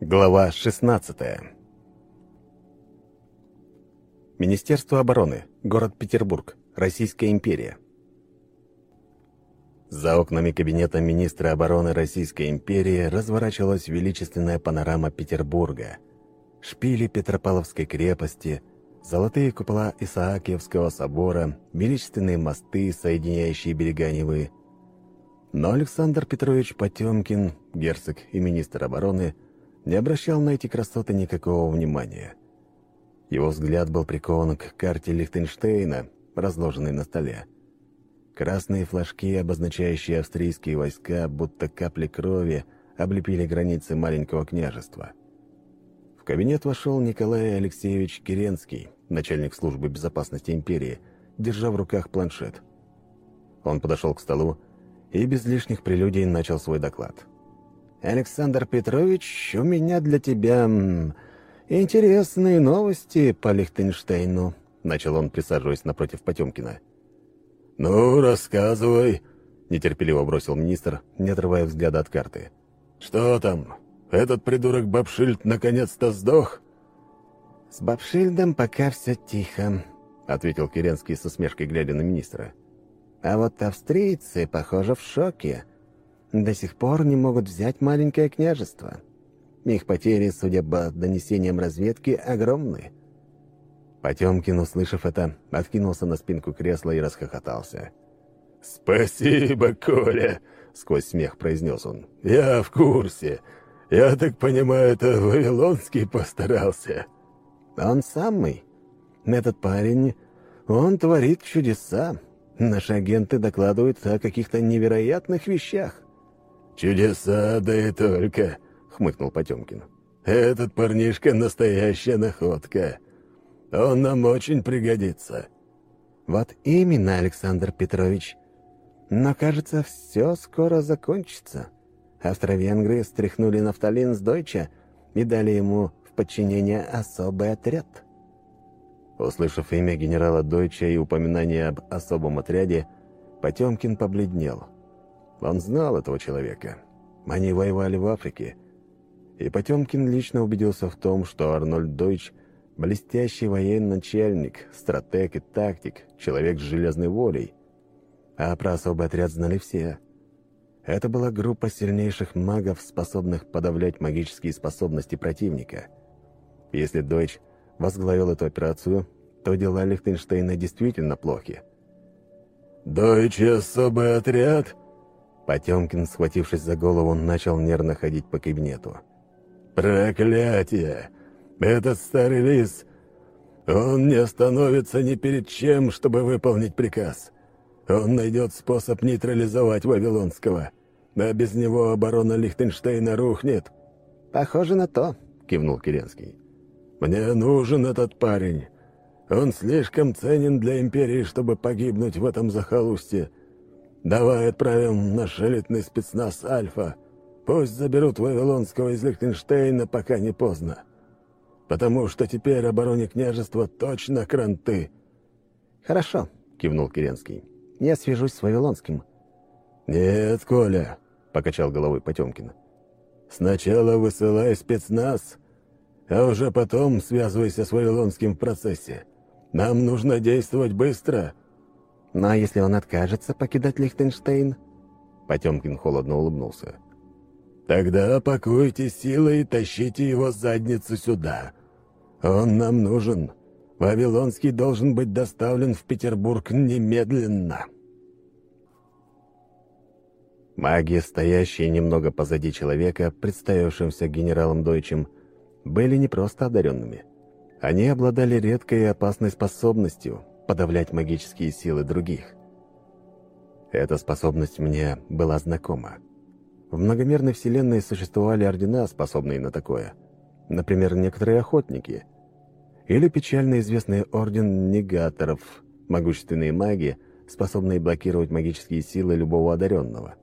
Глава 16 Министерство обороны. Город Петербург. Российская империя. За окнами кабинета министра обороны Российской империи разворачивалась величественная панорама Петербурга. Шпили Петропавловской крепости, золотые купола Исаакиевского собора, величественные мосты, соединяющие берега Невы. Но Александр Петрович Потемкин, герцог и министр обороны, не обращал на эти красоты никакого внимания. Его взгляд был прикован к карте Лихтенштейна, разложенной на столе. Красные флажки, обозначающие австрийские войска, будто капли крови, облепили границы маленького княжества. В кабинет вошел Николай Алексеевич Керенский, начальник службы безопасности империи, держа в руках планшет. Он подошел к столу и без лишних прелюдий начал свой доклад. «Александр Петрович, у меня для тебя интересные новости по Лихтенштейну», начал он, присаживаясь напротив Потемкина. «Ну, рассказывай», — нетерпеливо бросил министр, не отрывая взгляда от карты. «Что там? Этот придурок Бабшильд наконец-то сдох?» «С Бабшильдом пока все тихо», — ответил Керенский со смешкой, глядя на министра. «А вот австрийцы, похоже, в шоке до сих пор не могут взять маленькое княжество. Их потери, судя по донесениям разведки, огромны. Потемкин, услышав это, откинулся на спинку кресла и расхохотался. «Спасибо, Коля!» — сквозь смех произнес он. «Я в курсе. Я так понимаю, это Вавилонский постарался». «Он самый. Этот парень, он творит чудеса. Наши агенты докладывают о каких-то невероятных вещах. «Чудеса, да и только», — хмыкнул Потемкин. «Этот парнишка — настоящая находка. Он нам очень пригодится». «Вот именно, Александр Петрович. Но, кажется, все скоро закончится. Австро-венгры стряхнули нафталин с Дойча и дали ему в подчинение особый отряд». Услышав имя генерала Дойча и упоминание об особом отряде, Потемкин побледнел — он знал этого человека. Они воевали в Африке. И Потемкин лично убедился в том, что Арнольд Дойч – блестящий военный начальник, стратег и тактик, человек с железной волей. А про особый отряд знали все. Это была группа сильнейших магов, способных подавлять магические способности противника. Если Дойч возглавил эту операцию, то дела Лихтенштейна действительно плохи. «Дойч особый отряд?» Потемкин, схватившись за голову, начал нервно ходить по кабинету. «Проклятие! Этот старый лис! Он не остановится ни перед чем, чтобы выполнить приказ. Он найдет способ нейтрализовать Вавилонского, а без него оборона Лихтенштейна рухнет». «Похоже на то», — кивнул Керенский. «Мне нужен этот парень. Он слишком ценен для Империи, чтобы погибнуть в этом захолустье». Давай отправим наш элитный спецназ «Альфа». Пусть заберут Вавилонского из Лихтенштейна, пока не поздно. Потому что теперь обороне княжества точно кранты». «Хорошо», — кивнул Керенский. «Я свяжусь с Вавилонским». «Нет, Коля», — покачал головой Потемкин. «Сначала высылай спецназ, а уже потом связывайся с Вавилонским в процессе. Нам нужно действовать быстро». Ну а если он откажется покидать Лихтенштейн?» Потемкин холодно улыбнулся. «Тогда пакуйте силы и тащите его задницу сюда. Он нам нужен. Вавилонский должен быть доставлен в Петербург немедленно». Маги, стоящие немного позади человека, представившимся генералом Дойчем, были не просто одаренными. Они обладали редкой и опасной способностью подавлять магические силы других. Эта способность мне была знакома. В многомерной вселенной существовали ордена, способные на такое. Например, некоторые охотники. Или печально известный орден негаторов, могущественные маги, способные блокировать магические силы любого одаренного.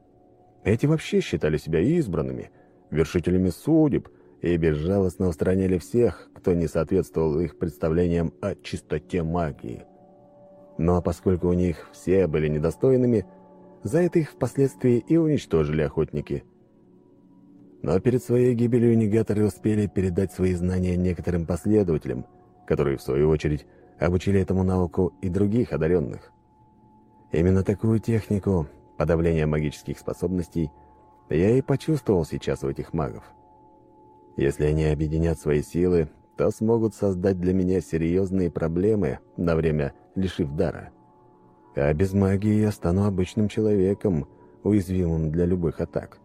Эти вообще считали себя избранными, вершителями судеб и безжалостно устраняли всех, кто не соответствовал их представлениям о чистоте магии. Но поскольку у них все были недостойными, за это их впоследствии и уничтожили охотники. Но перед своей гибелью негаторы успели передать свои знания некоторым последователям, которые, в свою очередь, обучили этому науку и других одаренных. Именно такую технику подавления магических способностей я и почувствовал сейчас у этих магов. Если они объединят свои силы, то смогут создать для меня серьезные проблемы, на время лишив дара. А без магии я стану обычным человеком, уязвимым для любых атак.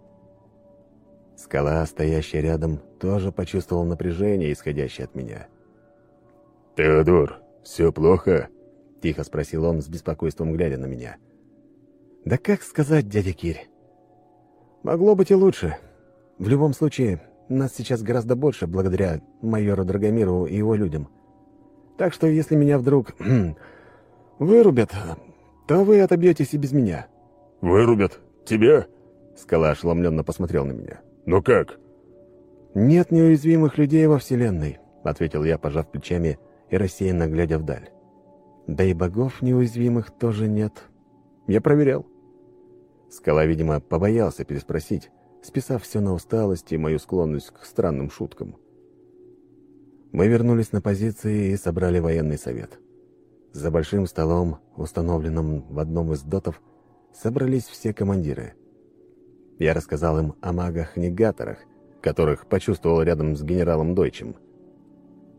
Скала, стоящая рядом, тоже почувствовал напряжение, исходящее от меня. «Теодор, все плохо?» — тихо спросил он с беспокойством, глядя на меня. «Да как сказать, дядя Кирь? Могло быть и лучше. В любом случае, нас сейчас гораздо больше, благодаря майору Драгомиру и его людям. Так что, если меня вдруг вырубят, то вы отобьетесь и без меня». «Вырубят? Тебя?» Скала ошеломленно посмотрел на меня. «Ну как?» «Нет неуязвимых людей во Вселенной», — ответил я, пожав плечами и рассеянно глядя вдаль. «Да и богов неуязвимых тоже нет. Я проверял». Скала, видимо, побоялся переспросить, списав все на усталость и мою склонность к странным шуткам. Мы вернулись на позиции и собрали военный совет. За большим столом, установленным в одном из дотов, собрались все командиры. Я рассказал им о магах-негаторах, которых почувствовал рядом с генералом Дойчем.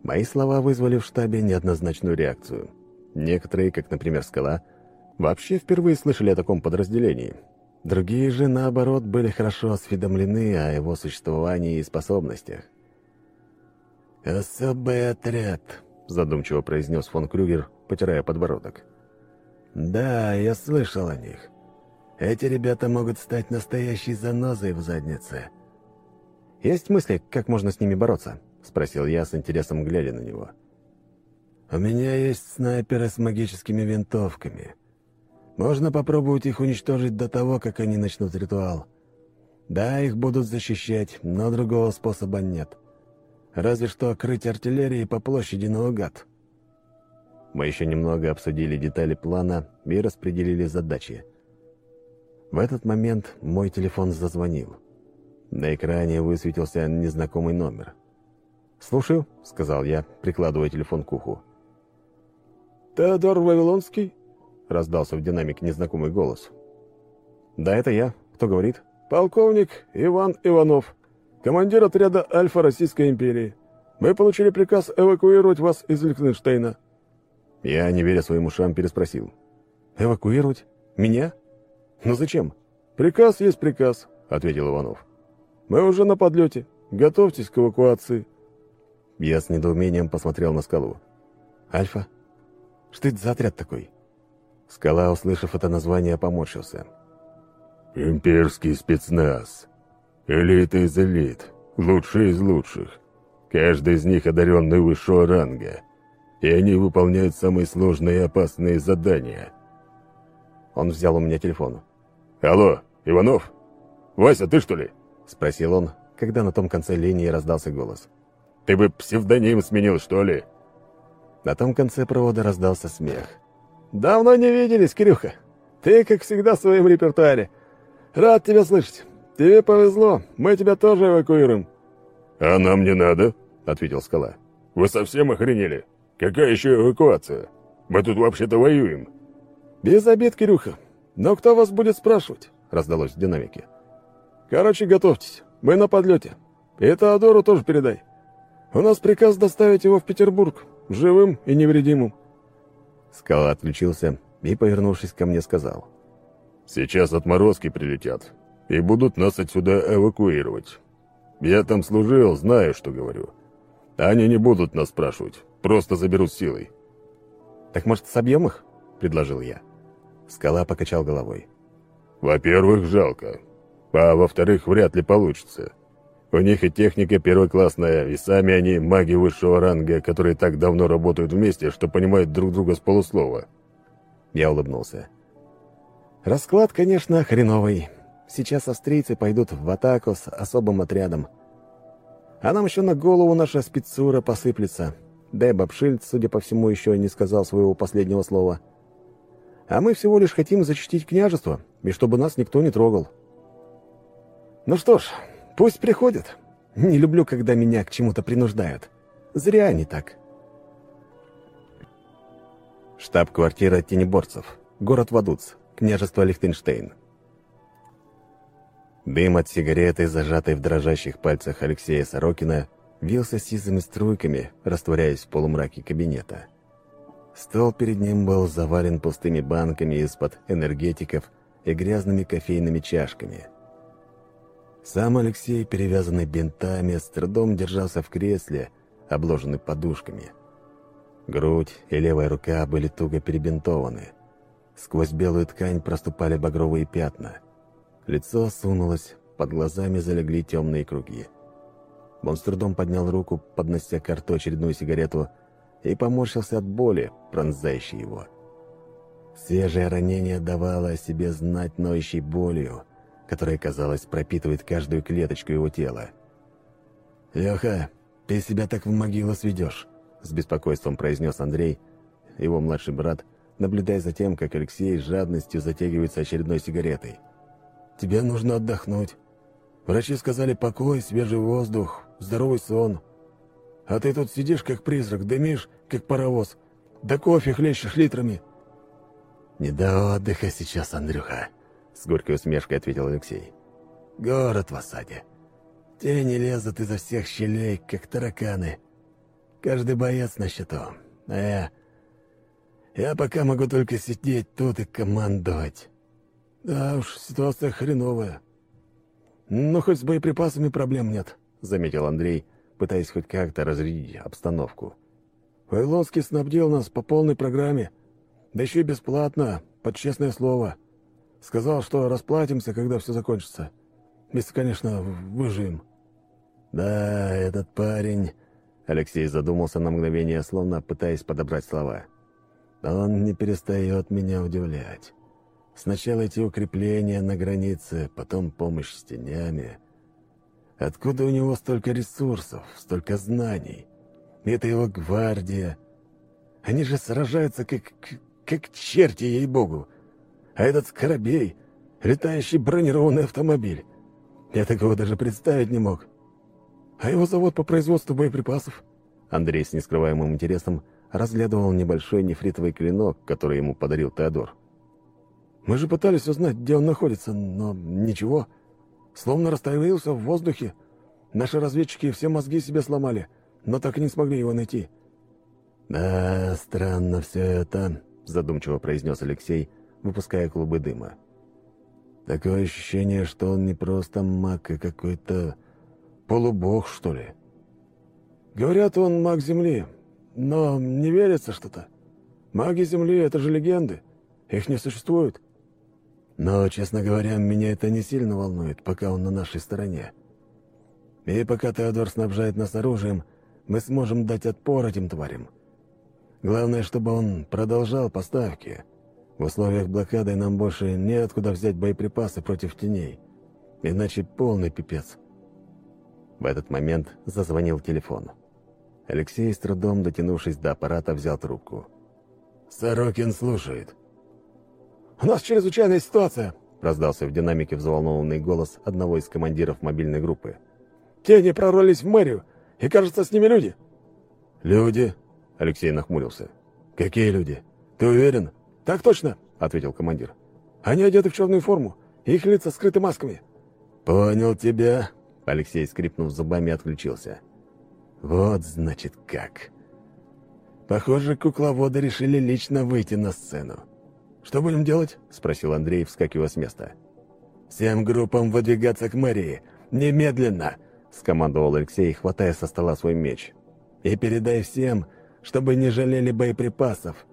Мои слова вызвали в штабе неоднозначную реакцию. Некоторые, как, например, Скала, вообще впервые слышали о таком подразделении, Другие же, наоборот, были хорошо осведомлены о его существовании и способностях. «Особый отряд», — задумчиво произнес фон Крюгер, потирая подбородок. «Да, я слышал о них. Эти ребята могут стать настоящей занозой в заднице». «Есть мысли, как можно с ними бороться?» — спросил я с интересом, глядя на него. «У меня есть снайперы с магическими винтовками. Можно попробовать их уничтожить до того, как они начнут ритуал. Да, их будут защищать, но другого способа нет. Разве что крыть артиллерией по площади наугад. Мы еще немного обсудили детали плана и распределили задачи. В этот момент мой телефон зазвонил. На экране высветился незнакомый номер. «Слушаю», — сказал я, прикладывая телефон к уху. «Теодор Вавилонский?» — раздался в динамик незнакомый голос. «Да, это я. Кто говорит?» «Полковник Иван Иванов, командир отряда «Альфа» Российской империи. Мы получили приказ эвакуировать вас из Лихтенштейна». Я, не веря своим ушам, переспросил. «Эвакуировать? Меня? Ну зачем?» «Приказ есть приказ», — ответил Иванов. «Мы уже на подлете. Готовьтесь к эвакуации». Я с недоумением посмотрел на скалу. «Альфа? Что это за отряд такой?» Скала, услышав это название, поморщился. «Имперский спецназ. Элита из элит. Лучшие из лучших. Каждый из них одаренный высшего ранга. И они выполняют самые сложные и опасные задания». Он взял у меня телефон. «Алло, Иванов? Вася, ты что ли?» Спросил он, когда на том конце линии раздался голос. «Ты бы псевдоним сменил, что ли?» На том конце провода раздался смех. «Давно не виделись, Кирюха. Ты, как всегда, в своем репертуаре. Рад тебя слышать. Тебе повезло, мы тебя тоже эвакуируем». «А нам не надо», — ответил Скала. «Вы совсем охренели? Какая еще эвакуация? Мы тут вообще-то воюем». «Без обид, Кирюха. Но кто вас будет спрашивать?» — раздалось в динамике. «Короче, готовьтесь. Мы на подлете. И Теодору тоже передай. У нас приказ доставить его в Петербург, живым и невредимым. Скала отключился и, повернувшись ко мне, сказал. «Сейчас отморозки прилетят и будут нас отсюда эвакуировать. Я там служил, знаю, что говорю. Они не будут нас спрашивать, просто заберут силой». «Так, может, собьем их?» — предложил я. Скала покачал головой. «Во-первых, жалко. А во-вторых, вряд ли получится. У них и техника первоклассная, и сами они маги высшего ранга, которые так давно работают вместе, что понимают друг друга с полуслова». Я улыбнулся. «Расклад, конечно, хреновый. Сейчас австрийцы пойдут в атаку с особым отрядом. А нам еще на голову наша спецура посыплется. Да и Бабшильд, судя по всему, еще не сказал своего последнего слова. А мы всего лишь хотим защитить княжество, и чтобы нас никто не трогал. Ну что ж, Пусть приходят. Не люблю, когда меня к чему-то принуждают. Зря они так. Штаб-квартира тенеборцев. Город Вадуц. Княжество Лихтенштейн. Дым от сигареты, зажатой в дрожащих пальцах Алексея Сорокина, вился сизыми струйками, растворяясь в полумраке кабинета. Стол перед ним был завален пустыми банками из-под энергетиков и грязными кофейными чашками. Сам Алексей, перевязанный бинтами, с трудом держался в кресле, обложенный подушками. Грудь и левая рука были туго перебинтованы. Сквозь белую ткань проступали багровые пятна. Лицо сунулось, под глазами залегли темные круги. Он с трудом поднял руку, поднося к рту очередную сигарету, и поморщился от боли, пронзающей его. Свежее ранение давало о себе знать ноющей болью, которая, казалось, пропитывает каждую клеточку его тела. «Леха, ты себя так в могилу сведешь», — с беспокойством произнес Андрей, его младший брат, наблюдая за тем, как Алексей с жадностью затягивается очередной сигаретой. «Тебе нужно отдохнуть. Врачи сказали покой, свежий воздух, здоровый сон. А ты тут сидишь, как призрак, дымишь, как паровоз, да кофе хлещешь литрами». «Не до отдыха сейчас, Андрюха», — с горькой усмешкой ответил Алексей. «Город в осаде. Тени лезут изо всех щелей, как тараканы. Каждый боец на счету. А я... Я пока могу только сидеть тут и командовать». «Да уж, ситуация хреновая. Но хоть с боеприпасами проблем нет», — заметил Андрей, пытаясь хоть как-то разрядить обстановку. «Вайловский снабдил нас по полной программе, да еще и бесплатно, под честное слово. Сказал, что расплатимся, когда все закончится. Если, конечно, выживем». «Да, этот парень...» Алексей задумался на мгновение, словно пытаясь подобрать слова. «Он не перестает меня удивлять. Сначала эти укрепления на границе, потом помощь с тенями. Откуда у него столько ресурсов, столько знаний? Это его гвардия. Они же сражаются как, как черти, ей-богу. А этот скоробей — летающий бронированный автомобиль. Я такого даже представить не мог. А его завод по производству боеприпасов? Андрей с нескрываемым интересом разглядывал небольшой нефритовый клинок, который ему подарил Теодор. Мы же пытались узнать, где он находится, но ничего. Словно растворился в воздухе. Наши разведчики все мозги себе сломали, но так и не смогли его найти. «Да, странно все это», — задумчиво произнес Алексей, выпуская клубы дыма. «Такое ощущение, что он не просто маг, а какой-то полубог, что ли». «Говорят, он маг Земли, но не верится что-то. Маги Земли — это же легенды. Их не существует». Но, честно говоря, меня это не сильно волнует, пока он на нашей стороне. И пока Теодор снабжает нас оружием, мы сможем дать отпор этим тварям. Главное, чтобы он продолжал поставки. В условиях блокады нам больше неоткуда взять боеприпасы против теней. Иначе полный пипец. В этот момент зазвонил телефон. Алексей, с трудом дотянувшись до аппарата, взял трубку. «Сорокин слушает». «У нас чрезвычайная ситуация», — раздался в динамике взволнованный голос одного из командиров мобильной группы. «Тени прорвались в мэрию, и, кажется, с ними люди». «Люди?» — Алексей нахмурился. «Какие люди? Ты уверен?» «Так точно», — ответил командир. «Они одеты в черную форму, их лица скрыты масками». «Понял тебя», — Алексей, скрипнув зубами, отключился. «Вот, значит, как». Похоже, кукловоды решили лично выйти на сцену. «Что будем делать?» — спросил Андрей, вскакивая с места. «Всем группам выдвигаться к мэрии! Немедленно!» — скомандовал Алексей, хватая со стола свой меч. «И передай всем, чтобы не жалели боеприпасов.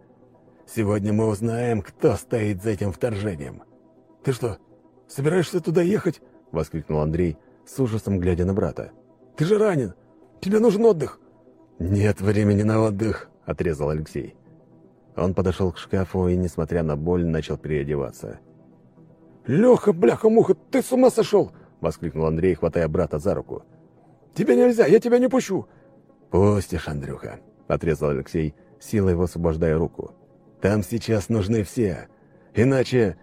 Сегодня мы узнаем, кто стоит за этим вторжением». «Ты что, собираешься туда ехать?» — воскликнул Андрей, с ужасом глядя на брата. «Ты же ранен! Тебе нужен отдых!» «Нет времени на отдых!» — отрезал Алексей. Он подошел к шкафу и, несмотря на боль, начал переодеваться. «Леха, бляха-муха, ты с ума сошел!» — воскликнул Андрей, хватая брата за руку. «Тебе нельзя, я тебя не пущу!» «Пустишь, Андрюха!» — отрезал Алексей, силой высвобождая руку. «Там сейчас нужны все, иначе...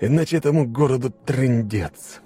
иначе этому городу трындец!»